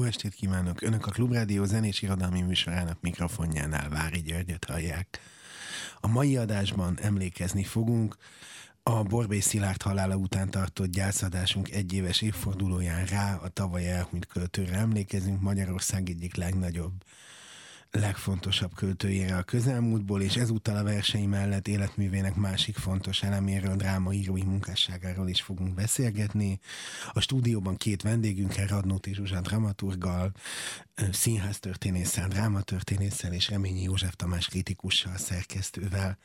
Jó estét kívánok! Önök a Klubrádió zenés irodalmi műsorának mikrofonjánál Vári Györgyöt hallják. A mai adásban emlékezni fogunk a Borbély Szilárd halála után tartott gyászadásunk egyéves évfordulóján rá a tavaly elhunyt költőre emlékezünk Magyarország egyik legnagyobb legfontosabb költőjére a közelmúltból, és ezúttal a versei mellett életművének másik fontos eleméről, drámaírói munkásságáról is fogunk beszélgetni. A stúdióban két vendégünkkel, Radnóti Zsuzsán dramaturgal, színháztörténésszel, drámatörténésszel és Reményi József Tamás kritikussal, szerkesztővel.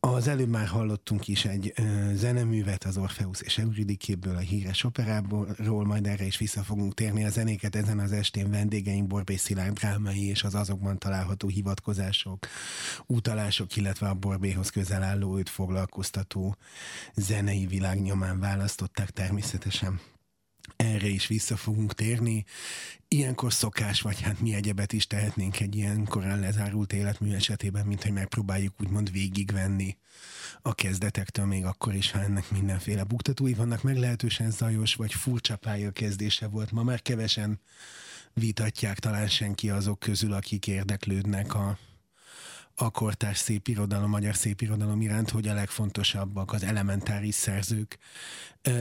Az előbb már hallottunk is egy ö, zeneművet az Orfeusz és Euridikéből, a híres operából, majd erre is vissza fogunk térni. A zenéket ezen az estén vendégeink Borbély Szilárd drámai és az azokban található hivatkozások, utalások, illetve a Borbéhoz közel álló őt foglalkoztató zenei világ nyomán választották természetesen erre is vissza fogunk térni. Ilyenkor szokás, vagy hát mi egyebet is tehetnénk egy ilyen korán lezárult életmű esetében, mint hogy megpróbáljuk úgymond végigvenni a kezdetektől, még akkor is, ha ennek mindenféle buktatói vannak, meglehetősen zajos vagy furcsa kezdése volt. Ma már kevesen vitatják talán senki azok közül, akik érdeklődnek a, a kortárs szépirodalom, magyar szépirodalom iránt, hogy a legfontosabbak az elementáris szerzők.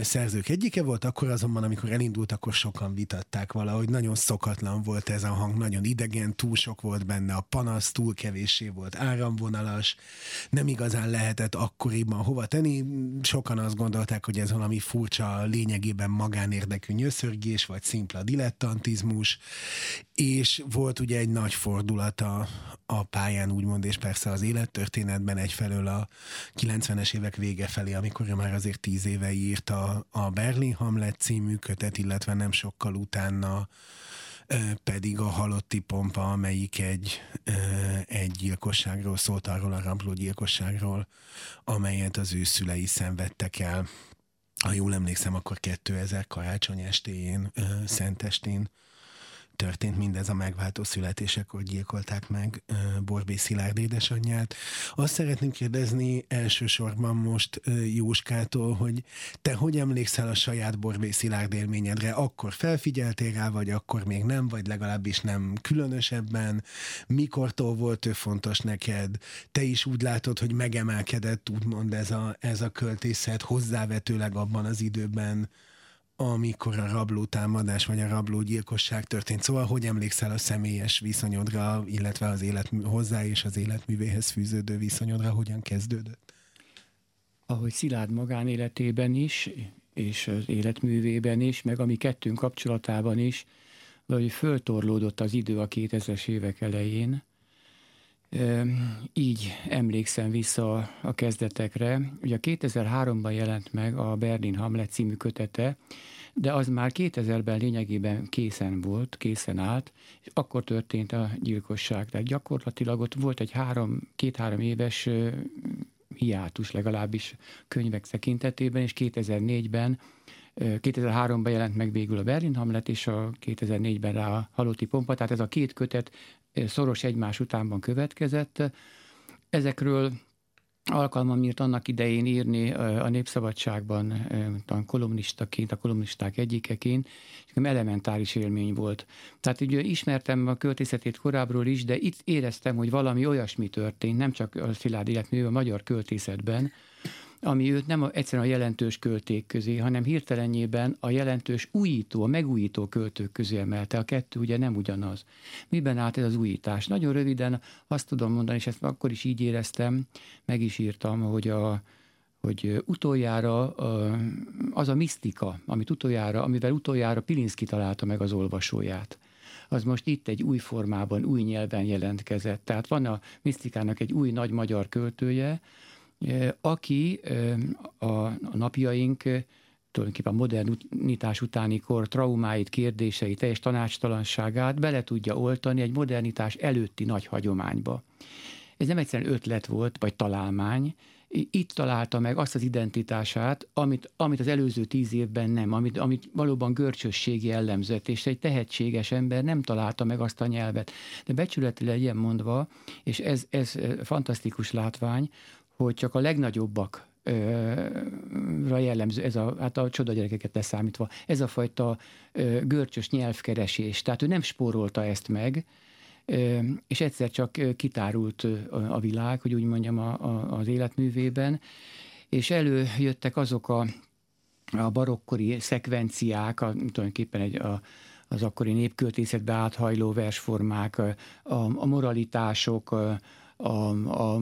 Szerzők egyike volt, akkor azonban, amikor elindult, akkor sokan vitatták valahogy. Nagyon szokatlan volt ez a hang, nagyon idegen, túl sok volt benne a panasz, túl kevéssé volt áramvonalas, nem igazán lehetett akkoriban hova tenni. Sokan azt gondolták, hogy ez valami furcsa, lényegében magánérdekű nyöszörgés, vagy szimpla dilettantizmus, és volt ugye egy nagy fordulat a, a pályán, úgymond, és persze az élettörténetben egyfelől a 90-es évek vége felé, amikor már azért tíz éve írta a Berlin Hamlet című kötet, illetve nem sokkal utána pedig a halotti pompa, amelyik egy, egy gyilkosságról szólt, arról a rabló gyilkosságról, amelyet az ő szülei szenvedtek el. Ha jól emlékszem, akkor 2000 karácsony estéjén, szentestén történt mindez a megváltó születésekor gyilkolták meg Borbé Szilárd édesanyját. Azt szeretném kérdezni elsősorban most Jóskától, hogy te hogy emlékszel a saját Borbé Szilárd élményedre? Akkor felfigyeltél rá, vagy akkor még nem, vagy legalábbis nem különösebben? Mikortól volt ő fontos neked? Te is úgy látod, hogy megemelkedett úgymond ez a, ez a költészet hozzávetőleg abban az időben, amikor a rabló támadás vagy a rabló gyilkosság történt. Szóval, hogy emlékszel a személyes viszonyodra, illetve az élet hozzá és az életművéhez fűződő viszonyodra, hogyan kezdődött? Ahogy Szilárd magánéletében is, és az életművében is, meg a mi kettőnk kapcsolatában is, valahogy föltorlódott az idő a 2000-es évek elején. Így emlékszem vissza a kezdetekre. Ugye 2003-ban jelent meg a Berlin Hamlet című kötete, de az már 2000-ben lényegében készen volt, készen állt, és akkor történt a gyilkosság. Tehát gyakorlatilag ott volt egy három, két-három éves hiátus legalábbis könyvek tekintetében, és 2004-ben 2003-ban jelent meg végül a Berlin Hamlet, és a 2004-ben rá a Halotti Pompa, tehát ez a két kötet szoros egymás utánban következett. Ezekről alkalmam írt annak idején írni a Népszabadságban, a kolumnistaként, a kolumnisták egyikeként, és elementáris élmény volt. Tehát ugye ismertem a költészetét korábbról is, de itt éreztem, hogy valami olyasmi történt, nem csak a Szilárd életmű, a magyar költészetben, ami őt nem egyszerűen a jelentős költék közé, hanem hirtelenjében a jelentős újító, a megújító költők közé emelte. A kettő ugye nem ugyanaz. Miben állt ez az újítás? Nagyon röviden azt tudom mondani, és ezt akkor is így éreztem, meg is írtam, hogy a, hogy utoljára az a misztika, amit utoljára, amivel utoljára Pilinszki találta meg az olvasóját, az most itt egy új formában, új nyelven jelentkezett. Tehát van a misztikának egy új nagy magyar költője, aki a napjaink tulajdonképpen a modernitás utáni kor traumáit, kérdéseit, teljes tanácstalanságát bele tudja oltani egy modernitás előtti nagy hagyományba. Ez nem egyszerűen ötlet volt, vagy találmány, itt találta meg azt az identitását, amit, amit az előző tíz évben nem, amit, amit valóban görcsösség jellemzett, és egy tehetséges ember nem találta meg azt a nyelvet. De becsületi legyen mondva, és ez, ez fantasztikus látvány, hogy csak a legnagyobbak ra jellemző, ez a, hát a csoda gyerekeket leszámítva, ez a fajta ö, görcsös nyelvkeresés. Tehát ő nem spórolta ezt meg, és egyszer csak kitárult a világ, hogy úgy mondjam, a, a, az életművében, és előjöttek azok a, a barokkori szekvenciák, a, tulajdonképpen egy, a, az akkori népköltészetbe áthajló versformák, a, a moralitások, a, a, a,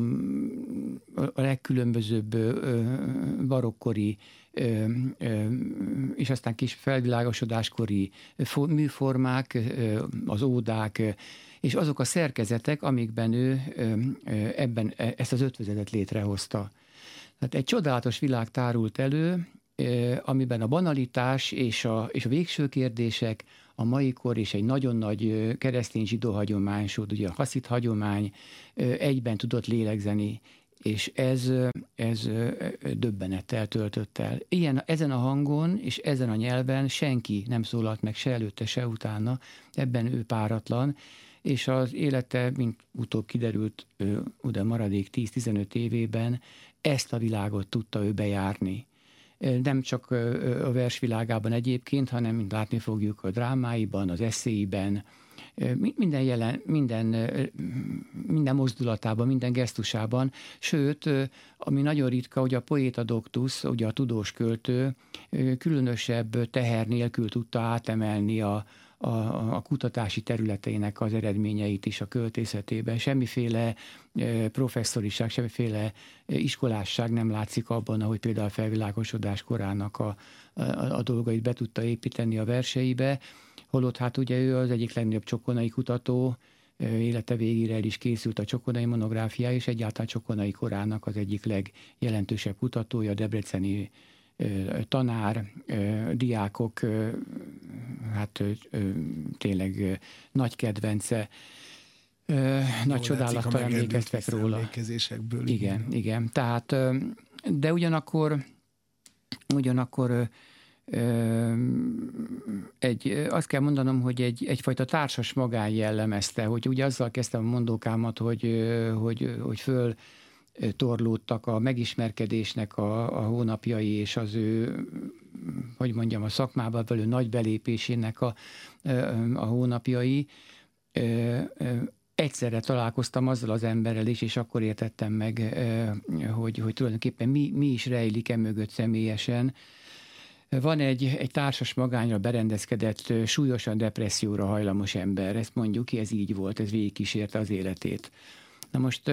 a legkülönbözőbb barokkori és aztán kis felvilágosodáskori műformák, az ódák, és azok a szerkezetek, amikben ő ebben e, ezt az ötvözetet létrehozta. Tehát egy csodálatos világ tárult elő, amiben a banalitás és a, és a végső kérdések, a mai kor és egy nagyon nagy keresztény zsidó hagyomány, sőt ugye a haszit hagyomány egyben tudott lélegzeni, és ez, ez döbbenettel töltött el. Ilyen, ezen a hangon és ezen a nyelven senki nem szólalt meg se előtte, se utána, ebben ő páratlan, és az élete, mint utóbb kiderült, oda maradék 10-15 évében ezt a világot tudta ő bejárni nem csak a versvilágában egyébként, hanem, mint látni fogjuk, a drámáiban, az eszéiben, minden jelen, minden, minden mozdulatában, minden gesztusában, sőt, ami nagyon ritka, hogy a poéta doktus, ugye a tudós költő különösebb teher nélkül tudta átemelni a, a, a kutatási területeinek az eredményeit is a költészetében. Semmiféle professzoriság, semmiféle iskolásság nem látszik abban, ahogy például a felvilágosodás korának a, a, a dolgait be tudta építeni a verseibe, holott hát ugye ő az egyik legnagyobb csokonai kutató, élete végére el is készült a csokonai monográfiája, és egyáltalán csokonai korának az egyik legjelentősebb kutatója, a debreceni tanár, diákok, hát tényleg nagy kedvence, nagy csodálattal emlékeztek róla. Igen, igen, igen. Tehát, de ugyanakkor, ugyanakkor egy, azt kell mondanom, hogy egy, egyfajta társas magán jellemezte, hogy ugye azzal kezdtem a mondókámat, hogy, hogy, hogy föl torlódtak a megismerkedésnek a, a hónapjai és az ő, hogy mondjam, a szakmába belül nagy belépésének a, a hónapjai. Egyszerre találkoztam azzal az emberrel is, és akkor értettem meg, hogy, hogy tulajdonképpen mi, mi is rejlik e mögött személyesen, van egy, egy társas magányra berendezkedett, súlyosan depresszióra hajlamos ember, ezt mondjuk ki, ez így volt, ez végigkísérte az életét. Na most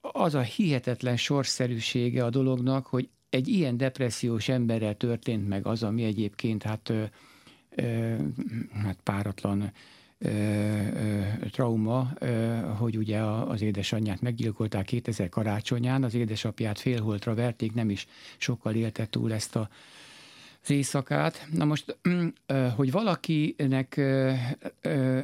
az a hihetetlen sorszerűsége a dolognak, hogy egy ilyen depressziós emberrel történt meg az, ami egyébként hát, ö, ö, hát páratlan ö, ö, trauma, ö, hogy ugye az édesanyját meggyilkolták 2000 karácsonyán, az édesapját félholtra verték, nem is sokkal élte túl ezt a az éjszakát. Na most, hogy valakinek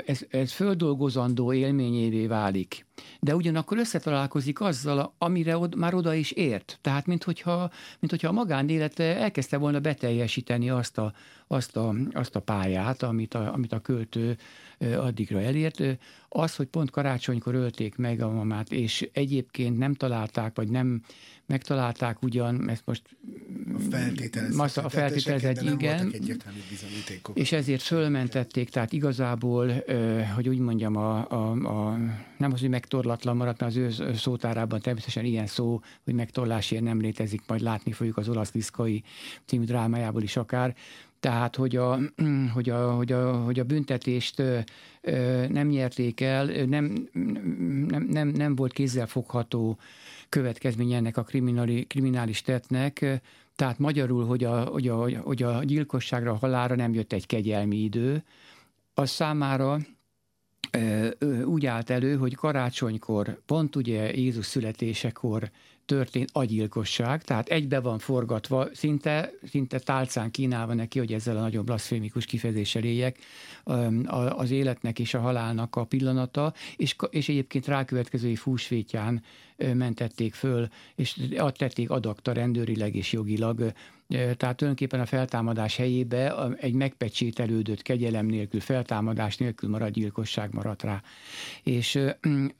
ez, ez földolgozandó élményévé válik, de ugyanakkor összetalálkozik azzal, amire od, már oda is ért. Tehát, mint hogyha, mint hogyha a magánélete elkezdte volna beteljesíteni azt a, azt a, azt a pályát, amit a, amit a költő addigra elért. Az, hogy pont karácsonykor ölték meg a mamát, és egyébként nem találták, vagy nem megtalálták ugyan, ezt most a feltételezett, a feltételezett igen, és ezért fölmentették, tehát igazából, hogy úgy mondjam, a, a, a, nem az, hogy megtorlatlan maradt, mert az ő szótárában természetesen ilyen szó, hogy megtorlásért nem létezik, majd látni fogjuk az olasz Liszkai című drámájából is akár, tehát hogy a, hogy a, hogy a, hogy a büntetést nem nyerték el, nem, nem, nem, nem volt kézzelfogható következménye ennek a kriminális tettnek, tehát magyarul, hogy a, hogy, a, hogy a gyilkosságra, a halára nem jött egy kegyelmi idő, az számára úgy állt elő, hogy karácsonykor, pont ugye Jézus születésekor történt agyilkosság, tehát egybe van forgatva, szinte, szinte tálcán kínálva neki, hogy ezzel a nagyon blaszfémikus kifejezéssel éljek, az életnek és a halálnak a pillanata, és, és egyébként rákövetkezői fúsvétján mentették föl, és tették adakta rendőrileg és jogilag tehát tulajdonképpen a feltámadás helyébe egy megpecsételődött kegyelem nélkül, feltámadás nélkül marad gyilkosság maradt rá. És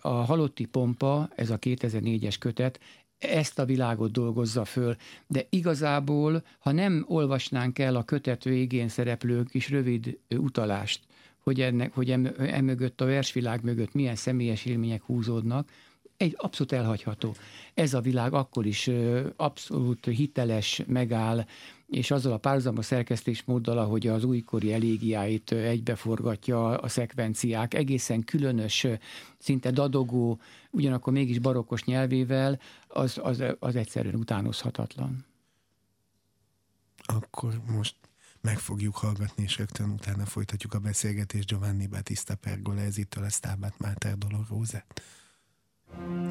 a halotti pompa, ez a 2004-es kötet, ezt a világot dolgozza föl, de igazából, ha nem olvasnánk el a kötet végén szereplő kis rövid utalást, hogy, ennek, hogy emögött a versvilág mögött milyen személyes élmények húzódnak, egy abszolút elhagyható. Ez a világ akkor is abszolút hiteles, megáll, és azzal a párhuzamos szerkesztésmóddal, ahogy az újkori elégiáit egybeforgatja a szekvenciák, egészen különös, szinte dadogó, ugyanakkor mégis barokkos nyelvével, az, az, az egyszerűen utánozhatatlan. Akkor most meg fogjuk hallgatni, és rögtön utána folytatjuk a beszélgetést Giovanni Battista Pergolesi-től a Stabat Mater Dolorosa. thank you thank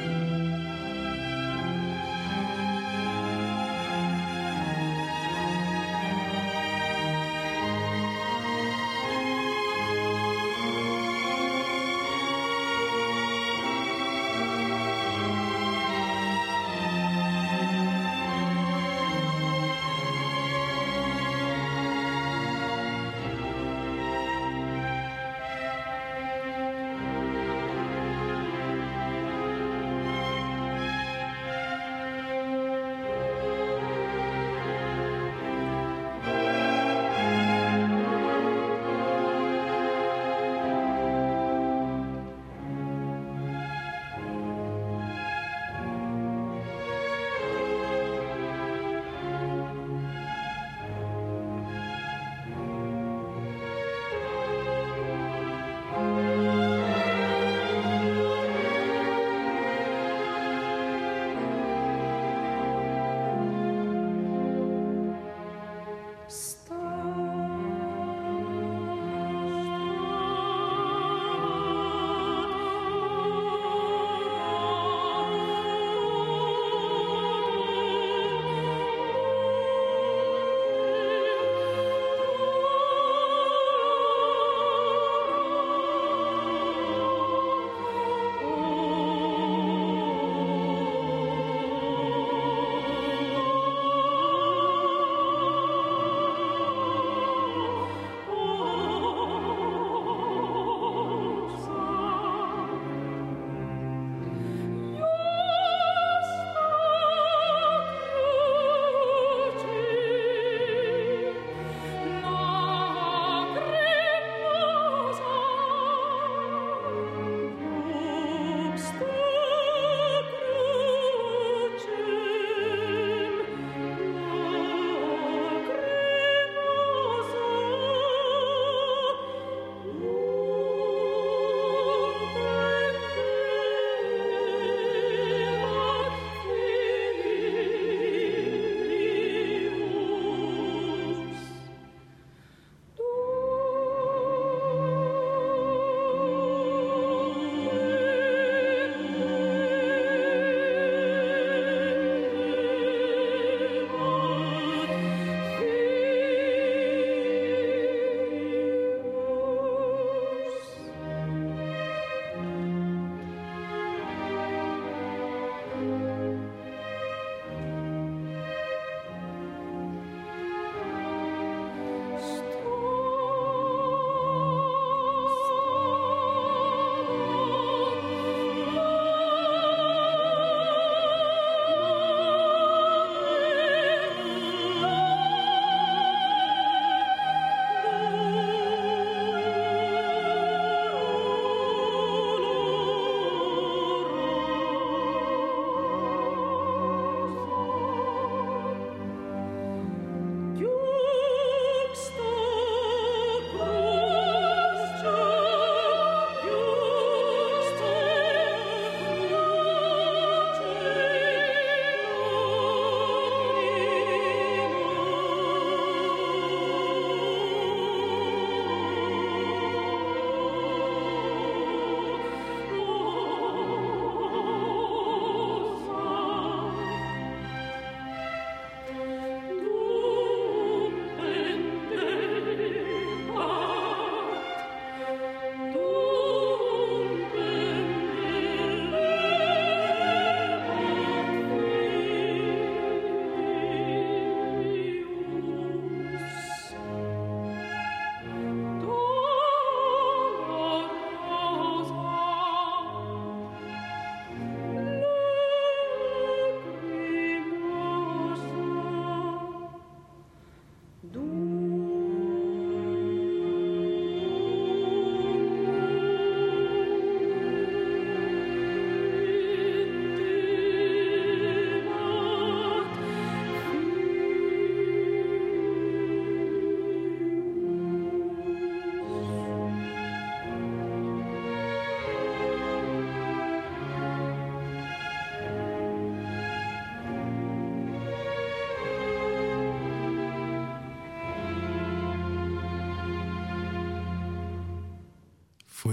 you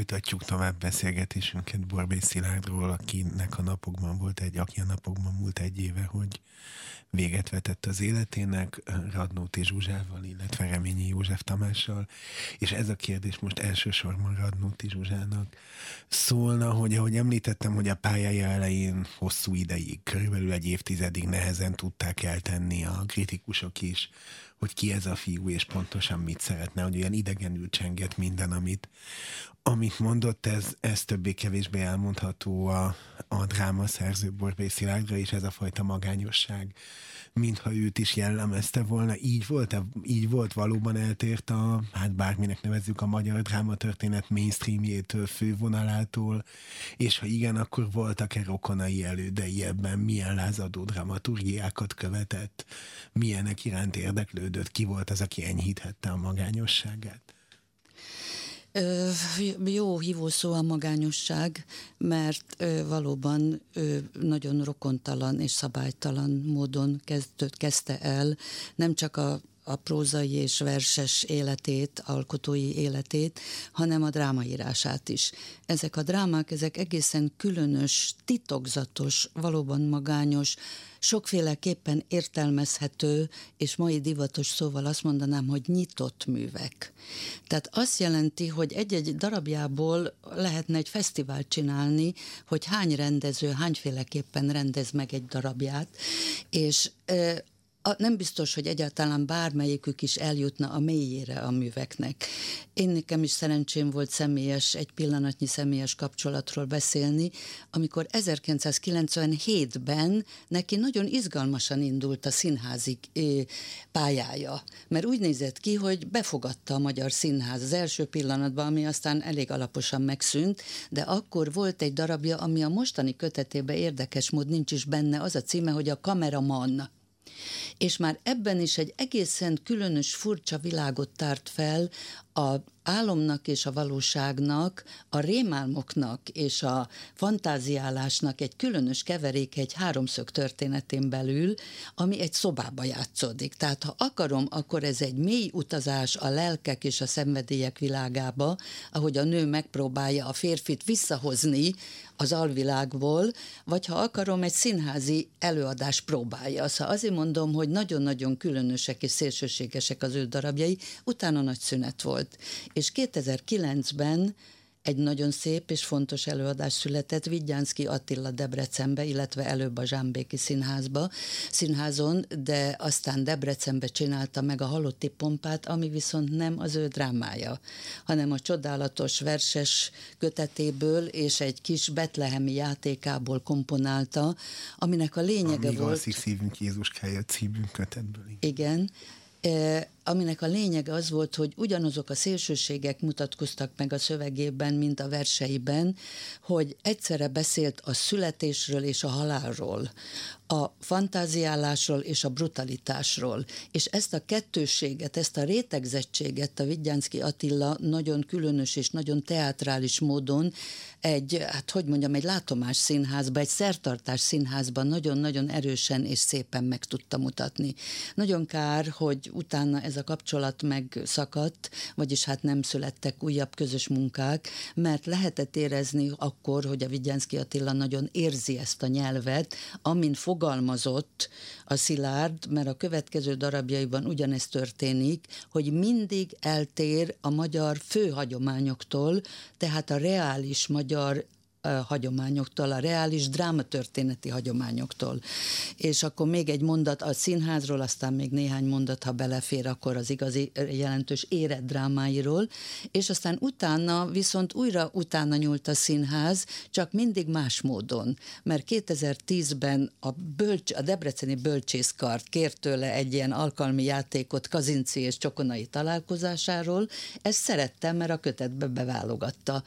Folytatjuk tovább beszélgetésünket Borbély Szilárdról, akinek a napokban volt egy, aki a napokban múlt egy éve, hogy véget vetett az életének Radnóti Zsuzsával, illetve Reményi József Tamással, és ez a kérdés most elsősorban Radnóti Zsuzsának szólna, hogy ahogy említettem, hogy a pályája elején hosszú ideig, körülbelül egy évtizedig nehezen tudták eltenni a kritikusok is, hogy ki ez a fiú, és pontosan mit szeretne, hogy olyan idegenül csenget minden, amit, amit mondott, ez, ez többé-kevésbé elmondható a, a drámaszerző Borbély Szilárdra, és ez a fajta magányosság, mintha őt is jellemezte volna. Így volt, így volt valóban eltért a, hát bárminek nevezzük a magyar drámatörténet mainstreamjétől, fővonalától, és ha igen, akkor voltak-e rokonai elődei ebben, milyen lázadó dramaturgiákat követett, milyenek iránt érdeklődött, ki volt az, aki enyhíthette a magányosságát? Jó hívó szó a magányosság, mert valóban nagyon rokontalan és szabálytalan módon kezdett, kezdte el nem csak a a prózai és verses életét, alkotói életét, hanem a drámaírását is. Ezek a drámák, ezek egészen különös, titokzatos, valóban magányos, sokféleképpen értelmezhető, és mai divatos szóval azt mondanám, hogy nyitott művek. Tehát azt jelenti, hogy egy-egy darabjából lehetne egy fesztivált csinálni, hogy hány rendező, hányféleképpen rendez meg egy darabját, és a, nem biztos, hogy egyáltalán bármelyikük is eljutna a mélyére a műveknek. Én nekem is szerencsém volt személyes, egy pillanatnyi személyes kapcsolatról beszélni, amikor 1997-ben neki nagyon izgalmasan indult a színházi pályája, mert úgy nézett ki, hogy befogadta a Magyar Színház az első pillanatban, ami aztán elég alaposan megszűnt, de akkor volt egy darabja, ami a mostani kötetében érdekes mód nincs is benne, az a címe, hogy a kameraman és már ebben is egy egészen különös, furcsa világot tárt fel a álomnak és a valóságnak, a rémálmoknak és a fantáziálásnak egy különös keverék egy háromszög történetén belül, ami egy szobába játszódik. Tehát ha akarom, akkor ez egy mély utazás a lelkek és a szenvedélyek világába, ahogy a nő megpróbálja a férfit visszahozni az alvilágból, vagy ha akarom, egy színházi előadás próbálja. Szóval azért mondom, hogy nagyon-nagyon különösek és szélsőségesek az ő darabjai, utána nagy szünet volt. És 2009-ben egy nagyon szép és fontos előadás született Vigyánszki Attila Debrecenbe, illetve előbb a Zsámbéki színházba, színházon, de aztán Debrecenbe csinálta meg a Halotti Pompát, ami viszont nem az ő drámája, hanem a csodálatos verses kötetéből és egy kis betlehemi játékából komponálta, aminek a lényege a volt... szívünk Jézuskája című kötetből. Igen, aminek a lényege az volt, hogy ugyanazok a szélsőségek mutatkoztak meg a szövegében, mint a verseiben, hogy egyszerre beszélt a születésről és a halálról, a fantáziálásról és a brutalitásról. És ezt a kettőséget, ezt a rétegzettséget a Vigyánszki Attila nagyon különös és nagyon teátrális módon egy, hát hogy mondjam, egy látomás színházban, egy szertartás színházban nagyon-nagyon erősen és szépen meg tudta mutatni. Nagyon kár, hogy utána ez a kapcsolat megszakadt, vagyis hát nem születtek újabb közös munkák, mert lehetett érezni akkor, hogy a Vigyánszki Attila nagyon érzi ezt a nyelvet, amin fogalmazott a Szilárd, mert a következő darabjaiban ugyanezt történik, hogy mindig eltér a magyar főhagyományoktól, tehát a reális magyar hagyományoktól, a reális drámatörténeti hagyományoktól. És akkor még egy mondat a színházról, aztán még néhány mondat, ha belefér, akkor az igazi jelentős érett drámáiról, és aztán utána viszont újra utána nyúlt a színház, csak mindig más módon, mert 2010-ben a, bölcs, a Debreceni Bölcsészkart kért tőle egy ilyen alkalmi játékot Kazinci és Csokonai találkozásáról, ezt szerettem, mert a kötetbe beválogatta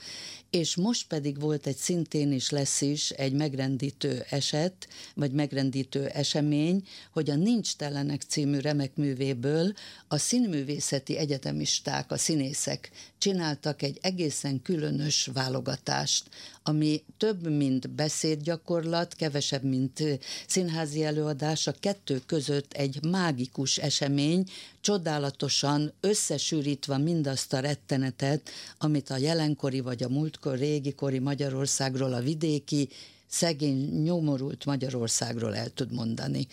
és most pedig volt egy szintén is lesz is egy megrendítő eset, vagy megrendítő esemény, hogy a Nincs telenek című remek művéből a színművészeti egyetemisták, a színészek csináltak egy egészen különös válogatást, ami több, mint beszédgyakorlat, kevesebb, mint színházi előadás, a kettő között egy mágikus esemény, csodálatosan összesűrítve mindazt a rettenetet, amit a jelenkori vagy a múltkor, régikori Magyarországról, a vidéki, szegény, nyomorult Magyarországról el tud mondani.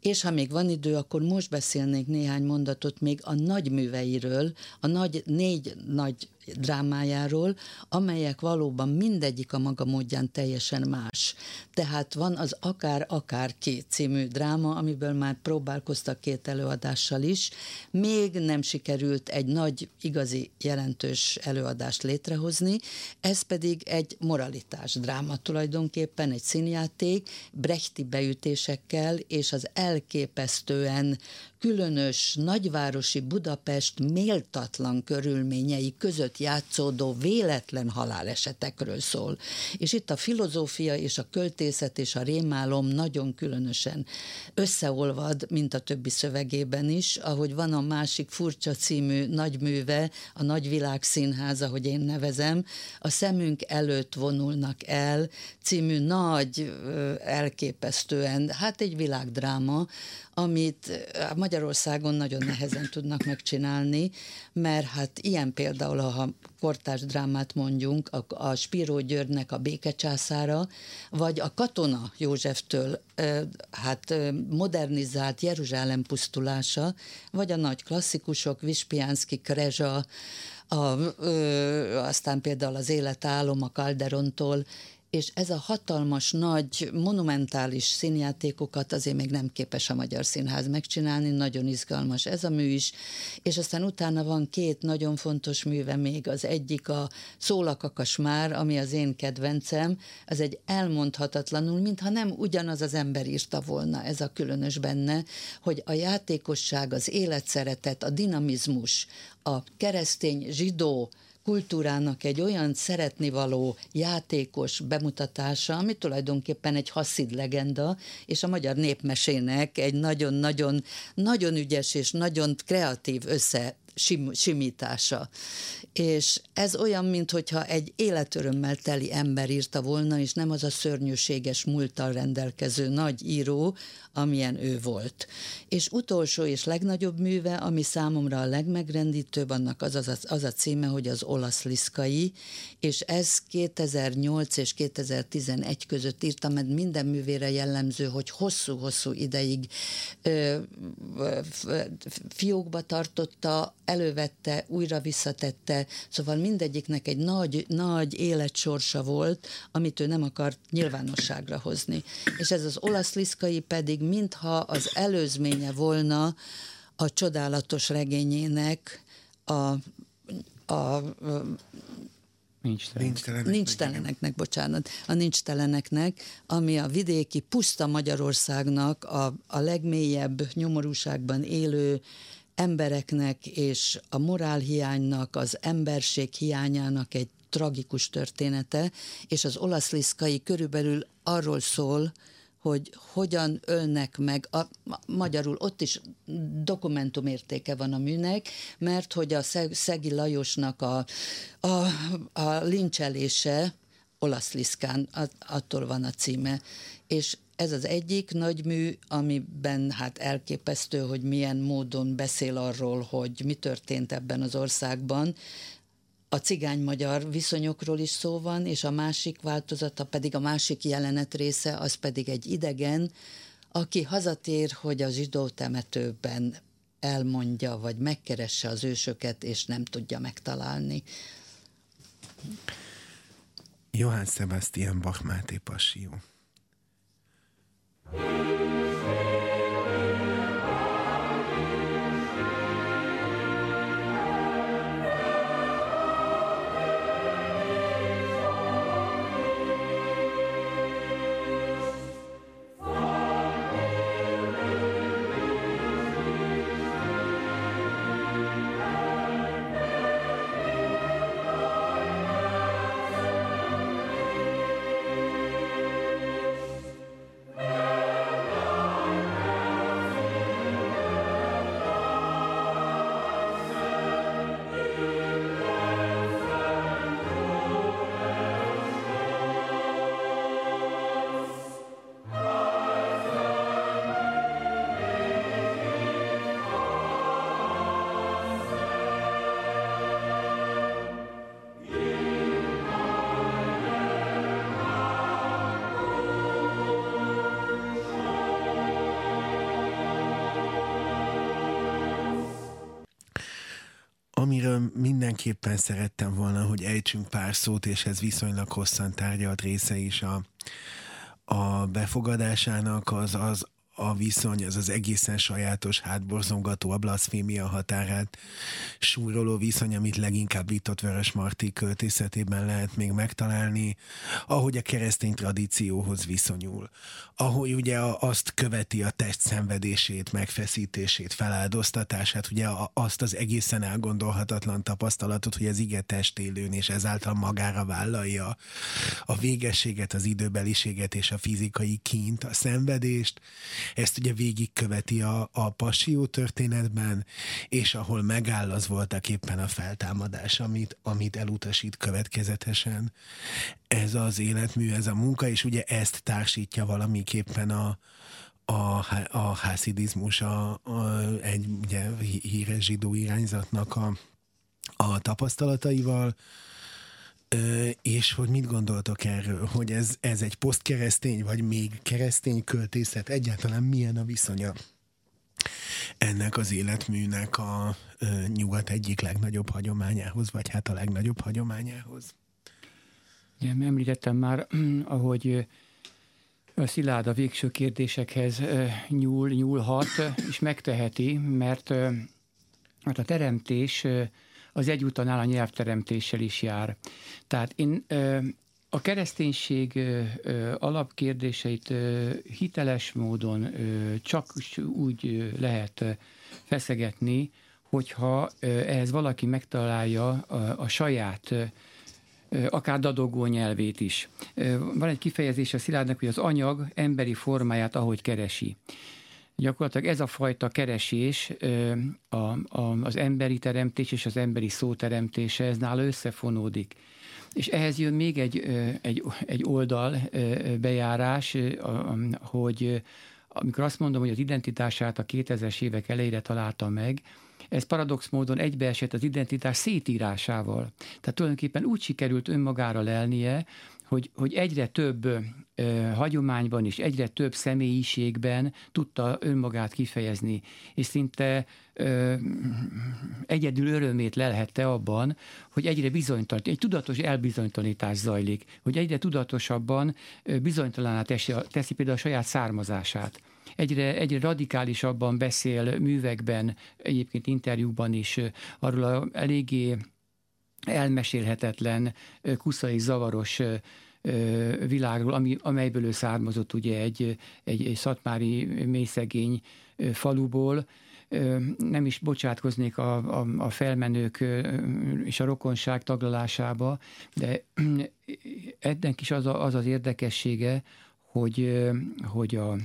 És ha még van idő, akkor most beszélnék néhány mondatot még a nagy műveiről, a nagy, négy nagy drámájáról, amelyek valóban mindegyik a maga módján teljesen más. Tehát van az Akár-Akár két című dráma, amiből már próbálkoztak két előadással is. Még nem sikerült egy nagy, igazi, jelentős előadást létrehozni, ez pedig egy moralitás dráma tulajdonképpen, egy színjáték, brechti beütésekkel és az elképesztően különös nagyvárosi Budapest méltatlan körülményei között játszódó véletlen halálesetekről szól. És itt a filozófia és a költészet és a rémálom nagyon különösen összeolvad, mint a többi szövegében is, ahogy van a másik furcsa című nagyműve, a Nagyvilág Színház, ahogy én nevezem, a szemünk előtt vonulnak el, című nagy, elképesztően, hát egy világdráma, amit Magyarországon nagyon nehezen tudnak megcsinálni, mert hát ilyen például, ha kortárs drámát mondjunk, a, a Spiró Györgynek a Békecsászára, vagy a Katona Józseftől hát modernizált Jeruzsálem pusztulása, vagy a nagy klasszikusok, Vispiánszki, Krezsa, a, ö, aztán például az életálom a Calderontól, és ez a hatalmas, nagy, monumentális színjátékokat azért még nem képes a Magyar Színház megcsinálni, nagyon izgalmas ez a mű is, és aztán utána van két nagyon fontos műve még, az egyik a Szólakakas már, ami az én kedvencem, ez egy elmondhatatlanul, mintha nem ugyanaz az ember írta volna, ez a különös benne, hogy a játékosság, az életszeretet, a dinamizmus, a keresztény zsidó kultúrának egy olyan szeretnivaló játékos bemutatása, ami tulajdonképpen egy haszid legenda, és a magyar népmesének egy nagyon-nagyon nagyon ügyes és nagyon kreatív össze sim, simítása. És ez olyan, mintha egy életörömmel teli ember írta volna, és nem az a szörnyűséges múlttal rendelkező nagy író, amilyen ő volt. És utolsó és legnagyobb műve, ami számomra a legmegrendítőbb, annak az, az, az a címe, hogy az olasz liszkai, és ez 2008 és 2011 között írtam, mert minden művére jellemző, hogy hosszú-hosszú ideig ö, fiókba tartotta, elővette, újra visszatette, szóval mindegyiknek egy nagy, nagy életsorsa volt, amit ő nem akart nyilvánosságra hozni. És ez az olasz liszkai pedig mintha az előzménye volna a csodálatos regényének a, a Nincs, telen. nincs teleneknek. Nincs teleneknek, bocsánat. A nincs teleneknek, ami a vidéki puszta Magyarországnak a, a legmélyebb nyomorúságban élő embereknek és a morálhiánynak, az emberség hiányának egy tragikus története, és az olasz liszkai körülbelül arról szól, hogy hogyan ölnek meg, a, magyarul ott is dokumentumértéke van a műnek, mert hogy a Szegi Lajosnak a, a, a lincselése olasz liszkán, attól van a címe, és ez az egyik nagy mű, amiben hát elképesztő, hogy milyen módon beszél arról, hogy mi történt ebben az országban, a cigány-magyar viszonyokról is szó van, és a másik változata pedig a másik jelenet része, az pedig egy idegen, aki hazatér, hogy a zsidó temetőben elmondja, vagy megkeresse az ősöket, és nem tudja megtalálni. Johann Sebastian Bach Máté Passió. Thank you. Amiről mindenképpen szerettem volna, hogy ejtsünk pár szót, és ez viszonylag hosszan tárgyalt része is a, a befogadásának, az, az a viszony, ez az egészen sajátos, hátborzongató, a blaszfémia határát súroló viszony, amit leginkább Vitott Vörös Marti költészetében lehet még megtalálni, ahogy a keresztény tradícióhoz viszonyul, ahogy ugye azt követi a test szenvedését, megfeszítését, feláldoztatását, ugye azt az egészen elgondolhatatlan tapasztalatot, hogy az ige testélőn és ezáltal magára vállalja a végességet, az időbeliséget és a fizikai kint, a szenvedést, ezt ugye végigköveti a, a passió történetben, és ahol megáll, az voltak éppen a feltámadás, amit, amit elutasít következetesen. Ez az életmű, ez a munka, és ugye ezt társítja valamiképpen a, a, a haszidizmus, a, a, egy ugye, híres zsidó irányzatnak a, a tapasztalataival, és hogy mit gondoltok erről, hogy ez, ez egy posztkeresztény, vagy még keresztény költészet, egyáltalán milyen a viszonya ennek az életműnek a nyugat egyik legnagyobb hagyományához, vagy hát a legnagyobb hagyományához? Igen, említettem már, ahogy a Szilárd a végső kérdésekhez nyúl, nyúlhat, és megteheti, mert, mert a teremtés az egyúttal a nyelvteremtéssel is jár. Tehát én a kereszténység alapkérdéseit hiteles módon csak úgy lehet feszegetni, hogyha ehhez valaki megtalálja a, a saját akár dadogó nyelvét is. Van egy kifejezés a Szilárdnak, hogy az anyag emberi formáját ahogy keresi. Gyakorlatilag ez a fajta keresés, a, a, az emberi teremtés és az emberi szóteremtése, ez nála összefonódik. És ehhez jön még egy, egy, egy oldal bejárás, hogy amikor azt mondom, hogy az identitását a 2000-es évek elejére találta meg, ez paradox módon egybeesett az identitás szétírásával. Tehát tulajdonképpen úgy sikerült önmagára lelnie, hogy, hogy egyre több ö, hagyományban és egyre több személyiségben tudta önmagát kifejezni, és szinte ö, egyedül örömét lelhette abban, hogy egyre bizonytalan, egy tudatos elbizonytalanítás zajlik, hogy egyre tudatosabban bizonytalaná teszi, teszi például a saját származását. Egyre, egyre radikálisabban beszél művekben, egyébként interjúkban is arról a eléggé elmesélhetetlen, kuszai zavaros világról, ami, amelyből ő származott ugye egy, egy, egy szatmári mélyszegény faluból, nem is bocsátkoznék a, a, a felmenők és a rokonság taglalásába, de ennek is az, a, az az érdekessége, hogy, hogy a,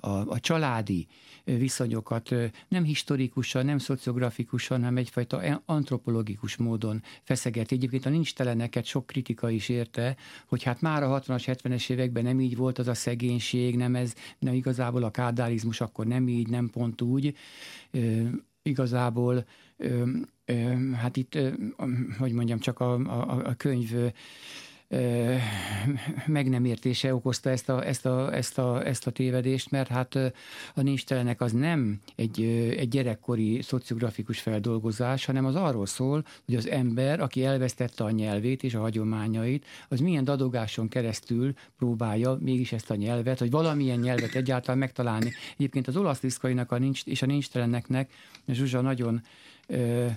a, a családi viszonyokat nem historikusan, nem szociografikusan, hanem egyfajta antropológikus módon feszegeti. Egyébként a nincs teleneket sok kritika is érte, hogy hát már a 60-as, 70-es években nem így volt az a szegénység, nem ez, nem igazából a kádárizmus akkor nem így, nem pont úgy. Igazából hát itt, hogy mondjam, csak a, a, a könyv meg nem értése okozta ezt a, ezt, a, ezt, a, ezt a tévedést, mert hát a nincstelenek az nem egy, egy gyerekkori szociografikus feldolgozás, hanem az arról szól, hogy az ember, aki elvesztette a nyelvét és a hagyományait, az milyen dadogáson keresztül próbálja mégis ezt a nyelvet, hogy valamilyen nyelvet egyáltalán megtalálni. Egyébként az olasz liszkainak a nincs, és a nincsteleneknek Zsuzsa nagyon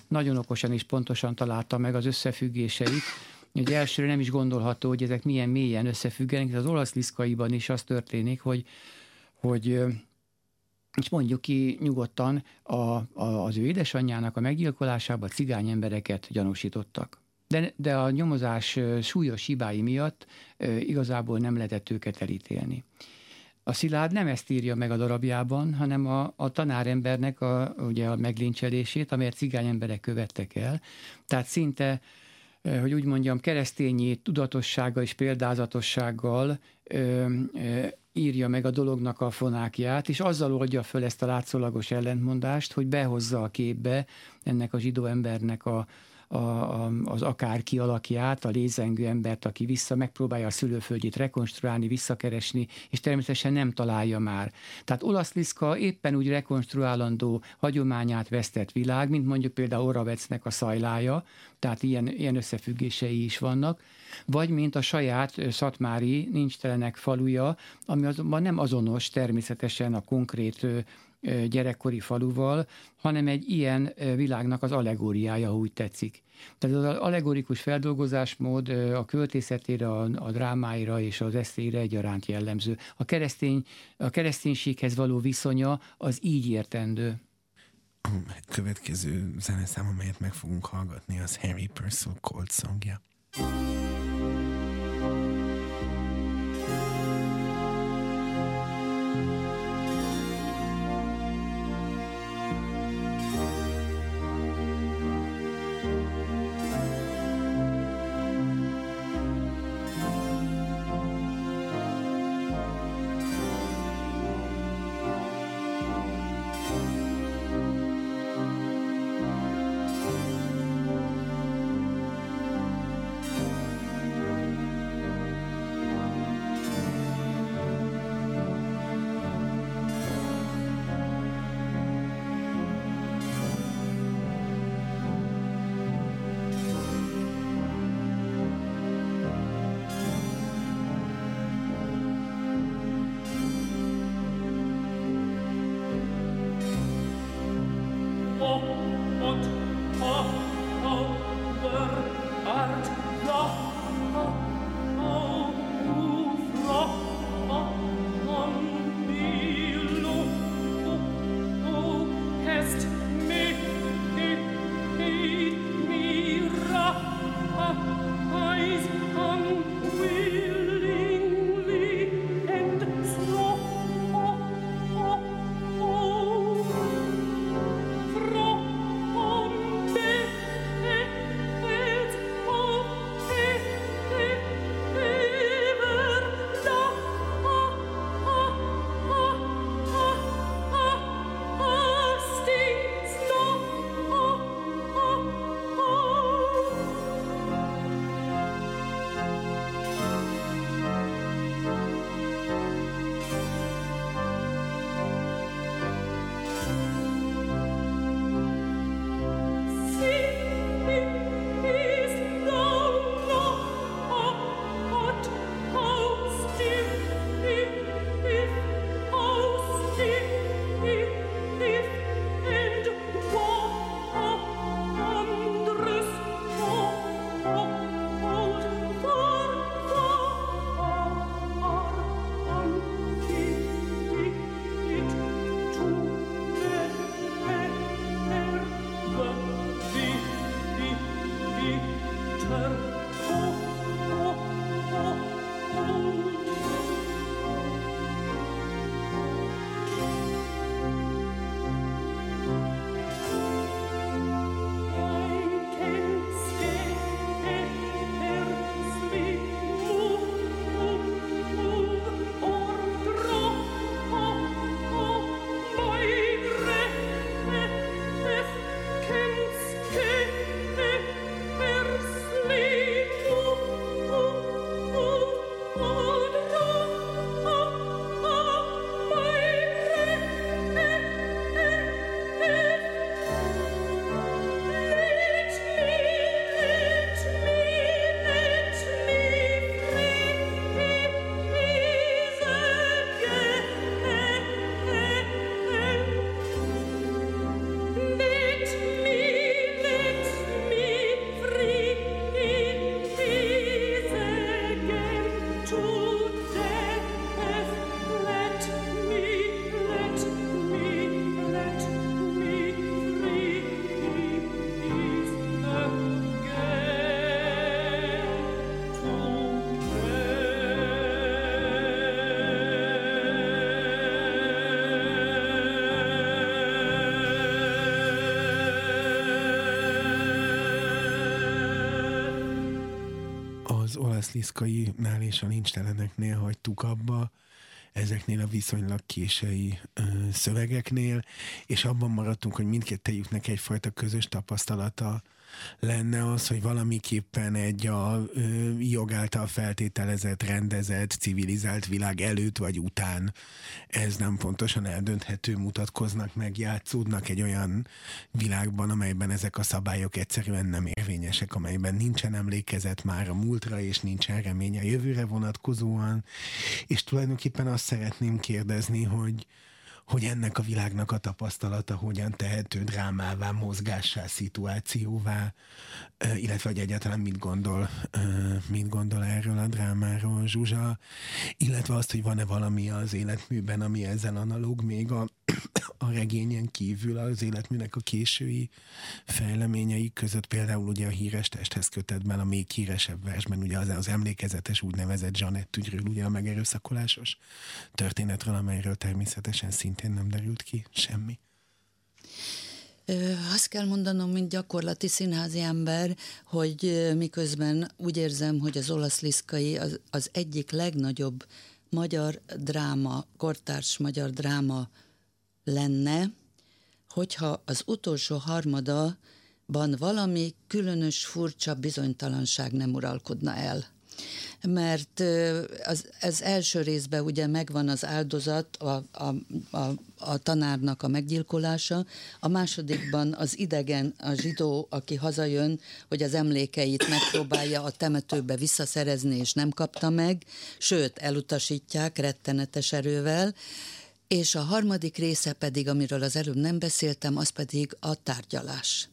nagyon okosan és pontosan találta meg az összefüggéseit, hogy elsőre nem is gondolható, hogy ezek milyen mélyen összefüggenek. Az olasz liszkaiban is az történik, hogy, hogy és mondjuk ki nyugodtan, a, a, az ő édesanyjának a meggyilkolásában cigány embereket gyanúsítottak. De, de a nyomozás súlyos hibái miatt igazából nem lehetett őket elítélni. A Szilárd nem ezt írja meg a darabjában, hanem a, a tanárembernek a, ugye a meglincselését, amelyet cigány emberek követtek el. Tehát szinte hogy úgy mondjam, keresztényi tudatossága és példázatossággal ö, ö, írja meg a dolognak a fonákját, és azzal oldja föl ezt a látszólagos ellentmondást, hogy behozza a képbe ennek a zsidó embernek a, a, a, az akár kialakját, a lézengő embert, aki vissza megpróbálja a szülőföldjét rekonstruálni, visszakeresni, és természetesen nem találja már. Tehát olasz Liszka éppen úgy rekonstruálandó hagyományát vesztett világ, mint mondjuk például Oravecnek a szajlája, tehát ilyen, ilyen összefüggései is vannak, vagy mint a saját Szatmári nincs telenek faluja, ami azonban nem azonos természetesen a konkrét gyerekkori faluval, hanem egy ilyen világnak az allegóriája, úgy tetszik. Tehát az allegorikus feldolgozásmód a költészetére, a, a drámáira és az eszére egyaránt jellemző. A, keresztény, a kereszténységhez való viszonya az így értendő. A következő zeneszám, amelyet meg fogunk hallgatni, az Harry Purcell Cold Songja. Yeah. Liszkai-nál és a nincsteleneknél hagytuk abba, ezeknél a viszonylag késői ö, szövegeknél, és abban maradtunk, hogy mindkettejüknek egyfajta közös tapasztalata lenne az, hogy valamiképpen egy a jog által feltételezett, rendezett, civilizált világ előtt vagy után ez nem pontosan eldönthető, mutatkoznak meg, játszódnak egy olyan világban, amelyben ezek a szabályok egyszerűen nem érvényesek, amelyben nincsen emlékezet már a múltra, és nincsen remény a jövőre vonatkozóan, és tulajdonképpen azt szeretném kérdezni, hogy, hogy ennek a világnak a tapasztalata hogyan tehető drámává, mozgássá, szituációvá, illetve hogy egyáltalán mit gondol, mit gondol erről a drámáról Zsuzsa, illetve azt, hogy van-e valami az életműben, ami ezzel analóg még a, a regényen kívül az életműnek a késői fejleményei között, például ugye a híres testhez kötetben, a még híresebb versben, ugye az, az emlékezetes úgynevezett Janett ügyről, ugye a megerőszakolásos történetről, amelyről természetesen szintén nem derült ki semmi. Azt kell mondanom, mint gyakorlati színházi ember, hogy miközben úgy érzem, hogy az olasz liszkai az, az egyik legnagyobb magyar dráma, kortárs magyar dráma lenne, hogyha az utolsó harmadaban valami különös, furcsa bizonytalanság nem uralkodna el. Mert az, az első részben ugye megvan az áldozat, a, a, a, a tanárnak a meggyilkolása, a másodikban az idegen, a zsidó, aki hazajön, hogy az emlékeit megpróbálja a temetőbe visszaszerezni, és nem kapta meg, sőt, elutasítják rettenetes erővel, és a harmadik része pedig, amiről az előbb nem beszéltem, az pedig a tárgyalás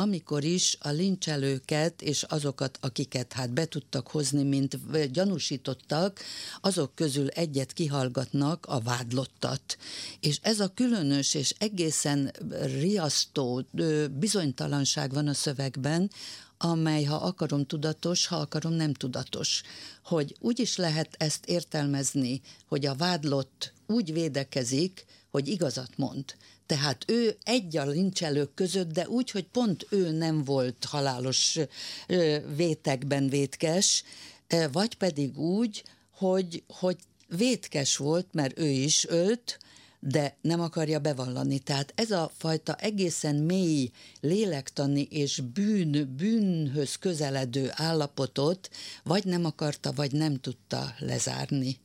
amikor is a lincselőket és azokat, akiket hát be tudtak hozni, mint gyanúsítottak, azok közül egyet kihallgatnak a vádlottat. És ez a különös és egészen riasztó bizonytalanság van a szövegben, amely, ha akarom tudatos, ha akarom nem tudatos. Hogy úgy is lehet ezt értelmezni, hogy a vádlott úgy védekezik, hogy igazat mond. Tehát ő egy a lincselők között, de úgy, hogy pont ő nem volt halálos vétekben vétkes, vagy pedig úgy, hogy, hogy vétkes volt, mert ő is ölt, de nem akarja bevallani. Tehát ez a fajta egészen mély lélektani és bűn, bűnhöz közeledő állapotot vagy nem akarta, vagy nem tudta lezárni.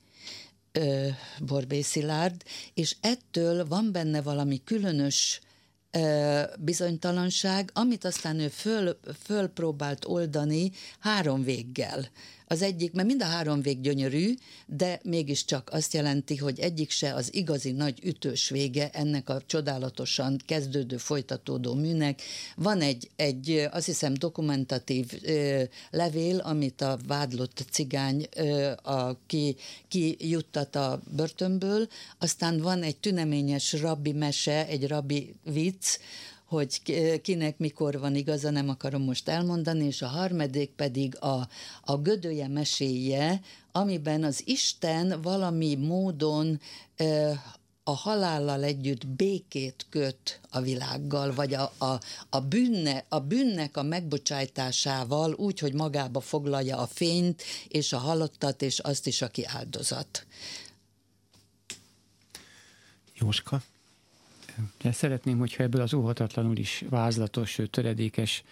Borbé Szilárd, és ettől van benne valami különös bizonytalanság, amit aztán ő föl, fölpróbált oldani három véggel. Az egyik, mert mind a három vég gyönyörű, de mégiscsak azt jelenti, hogy egyik se az igazi nagy ütős vége ennek a csodálatosan kezdődő, folytatódó műnek. Van egy, egy azt hiszem, dokumentatív ö, levél, amit a vádlott cigány ö, a, ki, ki juttat a börtönből, aztán van egy tüneményes rabbi mese, egy rabbi vicc, hogy kinek mikor van igaza, nem akarom most elmondani, és a harmadik pedig a, a gödője meséje, amiben az Isten valami módon a halállal együtt békét köt a világgal, vagy a, a, a, bűnne, a bűnnek a megbocsájtásával úgy, hogy magába foglalja a fényt, és a halottat, és azt is, aki áldozat. Jóska? De szeretném, hogyha ebből az óhatatlanul is vázlatos, töredékes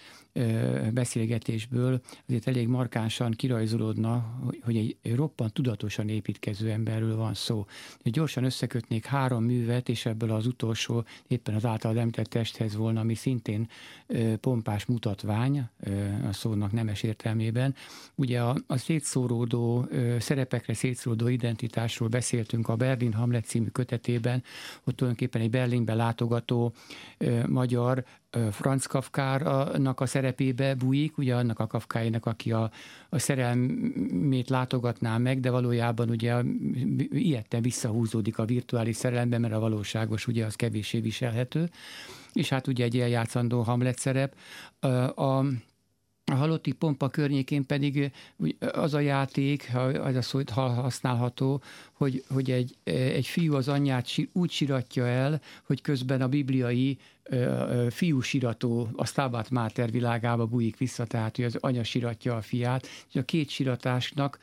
beszélgetésből azért elég markánsan kirajzolódna, hogy egy roppant tudatosan építkező emberről van szó. Gyorsan összekötnék három művet, és ebből az utolsó éppen az által említett testhez volna, ami szintén pompás mutatvány, a szónak nemes értelmében. Ugye a, a szétszóródó szerepekre szétszóródó identitásról beszéltünk a Berlin Hamlet című kötetében, hogy tulajdonképpen egy Berlinbe látogató magyar Franz Kafkának a szerepébe bújik, ugye annak a Kafkáinak, aki a, a szerelmét látogatná meg, de valójában ugye ilyetten visszahúzódik a virtuális szerelembe, mert a valóságos ugye az kevéssé viselhető. És hát ugye egy eljátszandó Hamlet szerep. A, a halotti pompa környékén pedig az a játék, az a szó használható, hogy, hogy egy, egy fiú az anyját úgy siratja el, hogy közben a bibliai fiú sirató a Stabat Mater világába bújik vissza, tehát hogy az anya siratja a fiát, és a két siratásnak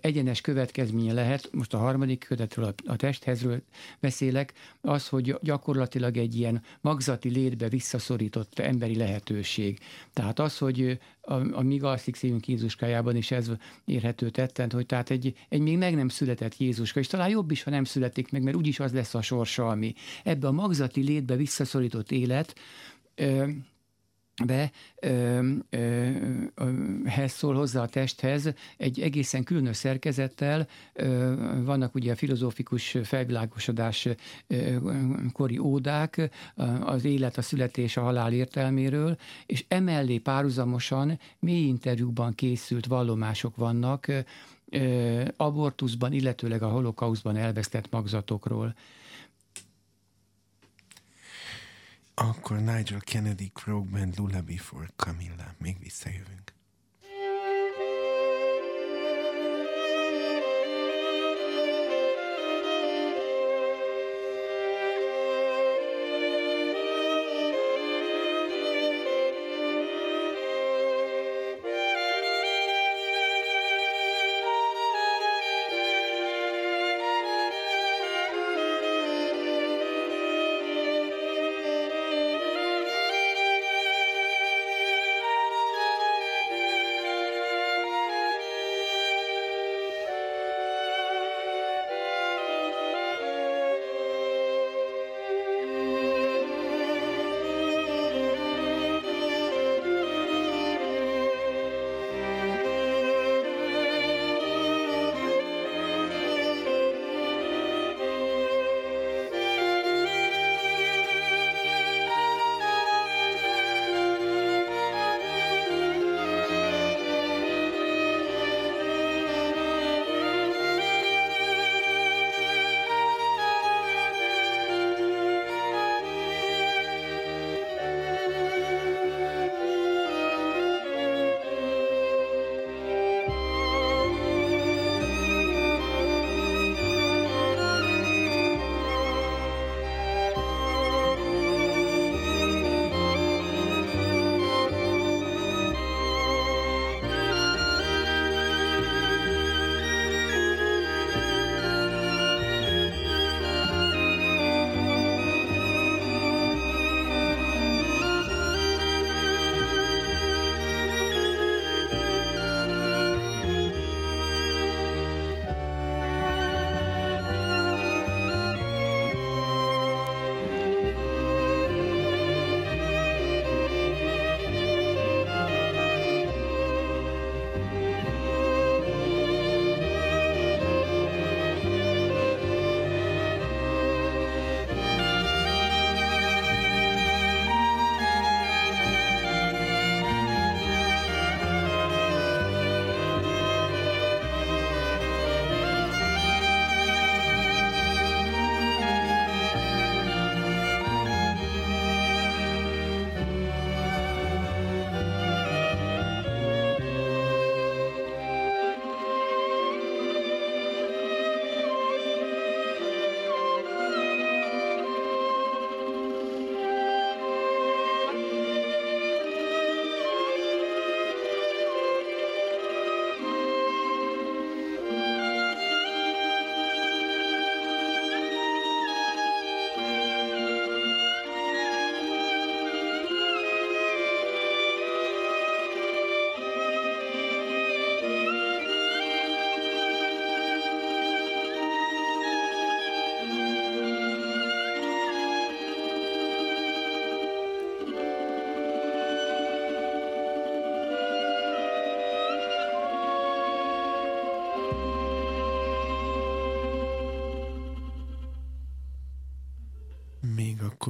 egyenes következménye lehet, most a harmadik kötetről, a, a testhezről beszélek, az, hogy gyakorlatilag egy ilyen magzati létbe visszaszorított emberi lehetőség. Tehát az, hogy a, a mi alszik szívünk Jézuskájában is ez érhető tetten, hogy tehát egy, egy még meg nem született Jézuska, és talán jobb is, ha nem születik meg, mert úgyis az lesz a sorsa, ami. Ebbe a magzati létbe visszaszorított élet, be ö, ö, hez szól hozzá a testhez egy egészen különös szerkezettel. Ö, vannak ugye a filozófikus felvilágosodás ö, kori ódák, az élet, a születés, a halál értelméről, és emellé párhuzamosan mély interjúkban készült vallomások vannak ö, abortuszban, illetőleg a holokauszban elvesztett magzatokról. Akkor Nigel Kennedy, Crow Band, Lullaby for Camilla. Még visszajövünk.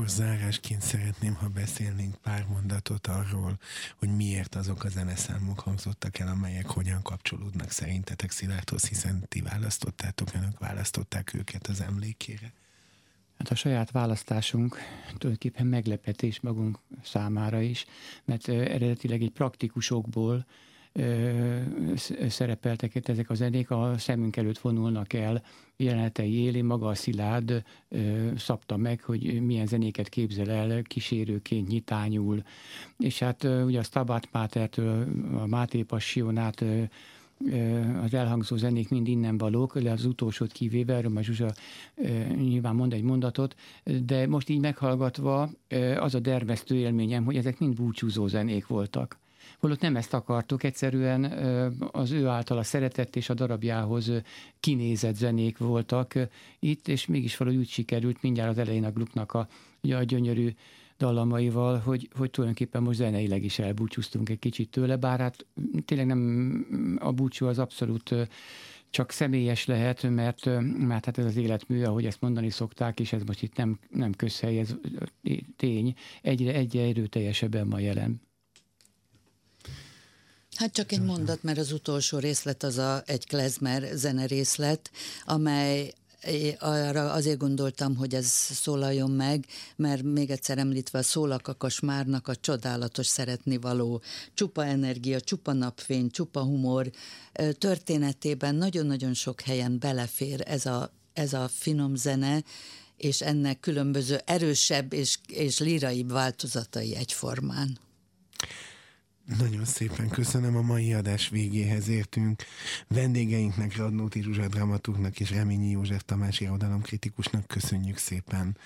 Akkor zárásként szeretném, ha beszélnénk pár mondatot arról, hogy miért azok a zeneszámok hangzottak el, amelyek hogyan kapcsolódnak szerintetek Szilárdhoz, hiszen ti választottátok, önök választották őket az emlékére. Hát a saját választásunk tulajdonképpen meglepetés magunk számára is, mert eredetileg egy praktikusokból szerepeltek itt ezek a zenék, a szemünk előtt vonulnak el jelenetei élén, maga a Szilárd szabta meg, hogy milyen zenéket képzel el, kísérőként nyitányul, és hát ugye a Stabat Mátertől, a Máté Passionát az elhangzó zenék mind innen valók, le az utolsót kivéve, erről majd Zsuzsa nyilván mond egy mondatot, de most így meghallgatva az a dervesztő élményem, hogy ezek mind búcsúzó zenék voltak holott nem ezt akartuk, egyszerűen az ő által a szeretett és a darabjához kinézett zenék voltak itt, és mégis valahogy úgy sikerült mindjárt az elején a Gluknak a, a gyönyörű dallamaival, hogy, hogy tulajdonképpen most zeneileg is elbúcsúztunk egy kicsit tőle, bár hát tényleg nem a búcsú az abszolút csak személyes lehet, mert, mert hát ez az életmű, ahogy ezt mondani szokták, és ez most itt nem, nem közhely, ez tény, egyre egyre erőteljesebben ma jelen. Hát csak egy mondat, mert az utolsó részlet az a, egy klezmer zene részlet, amely arra azért gondoltam, hogy ez szólaljon meg, mert még egyszer említve a szólakakas márnak a csodálatos szeretni való csupa energia, csupa napfény, csupa humor történetében nagyon-nagyon sok helyen belefér ez a, ez a finom zene, és ennek különböző erősebb és, és liraibb változatai egyformán. Nagyon szépen köszönöm, a mai adás végéhez értünk. Vendégeinknek, Radnóti Zsuzsa dramaturgnak és Reményi József Tamás irodalomkritikusnak köszönjük szépen,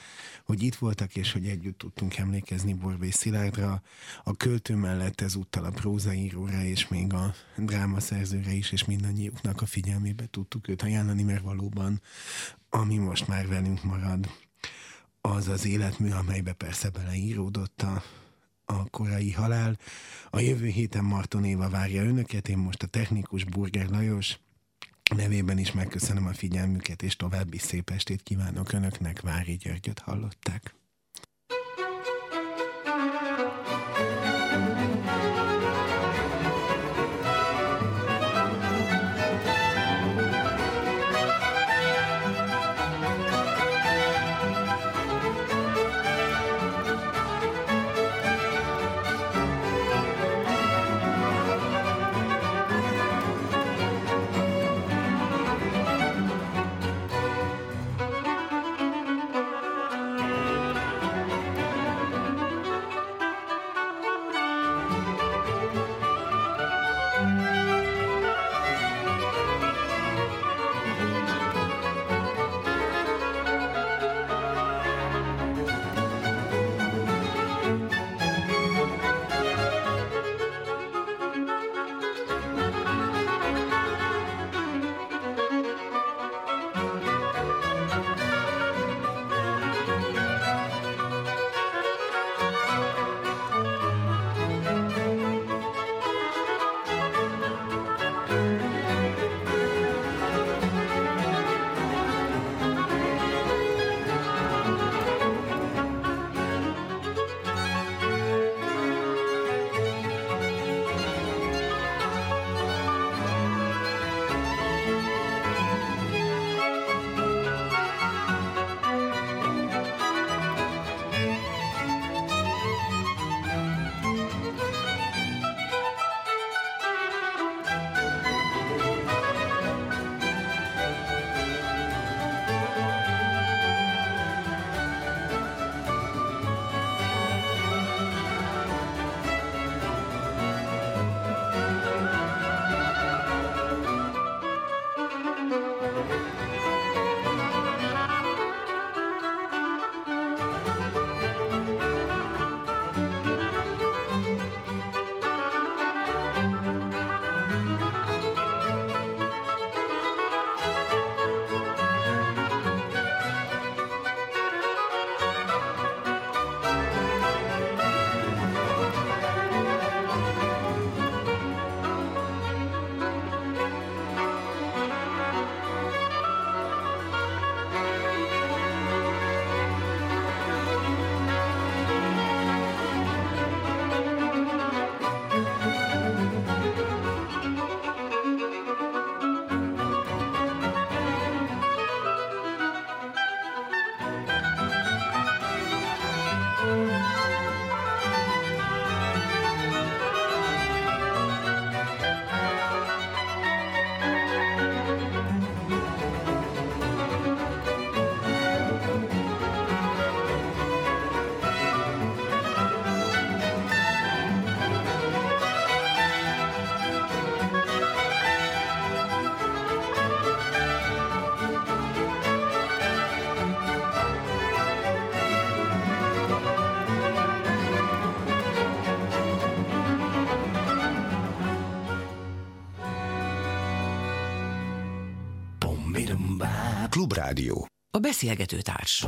hogy itt voltak, és hogy együtt tudtunk emlékezni Borbély Szilárdra, a költő mellett ezúttal a prózaíróra és még a drámaszerzőre is, és mindannyiuknak a figyelmébe tudtuk őt ajánlani, mert valóban, ami most már velünk marad, az az életmű, amelybe persze beleíródott a a korai halál. A jövő héten Marton Éva várja önöket, én most a technikus Burger Lajos nevében is megköszönöm a figyelmüket, és további szép estét kívánok önöknek. Vári Györgyöt hallották. Klubrádió. A beszélgető társ.